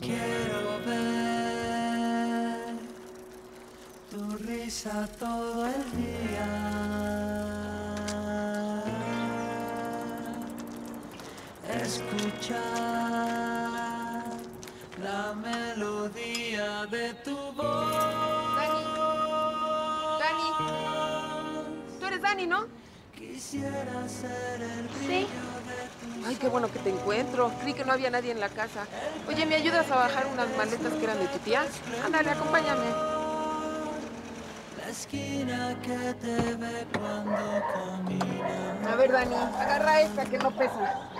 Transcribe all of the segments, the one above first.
Quiero ver tu risa todo el día. Escuchar la melodía de tu voz. Dani. Tú eres Dani, ¿no? Quisiera ser el Sí. brillo de Ay, qué bueno que te encuentro. Creí que no había nadie en la casa. Oye, ¿me ayudas a bajar unas maletas que eran de tu tía? Ándale, acompáñame. la esquina que te ve cuando. A ver, Dani, agarra esta que no pesa.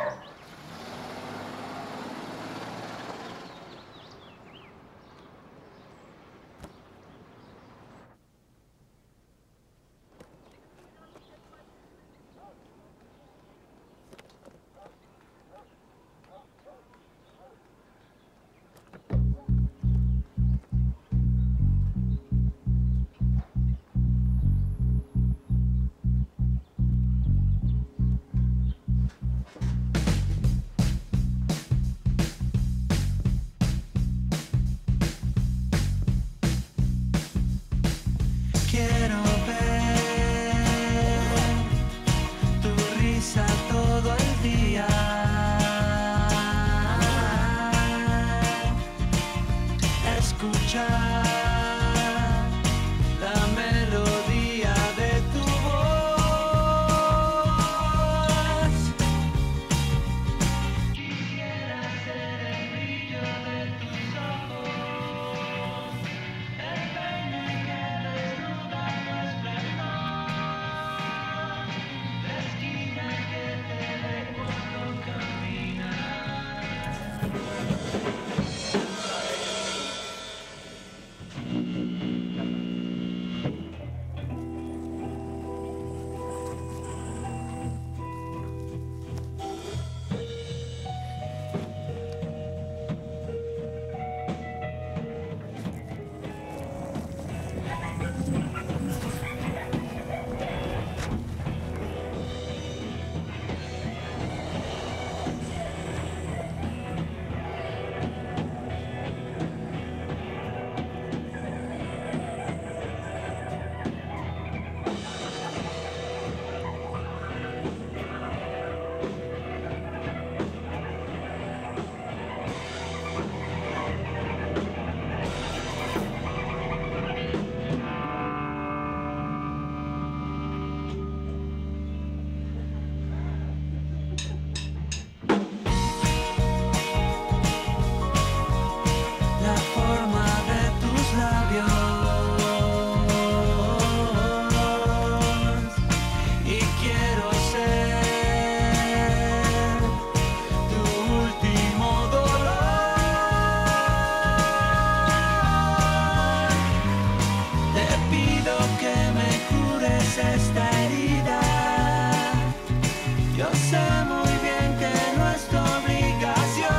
Sé muy bien que no es obligación.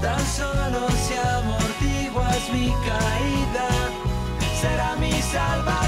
Tan solo si amortiguas mi caída, será mi salvador.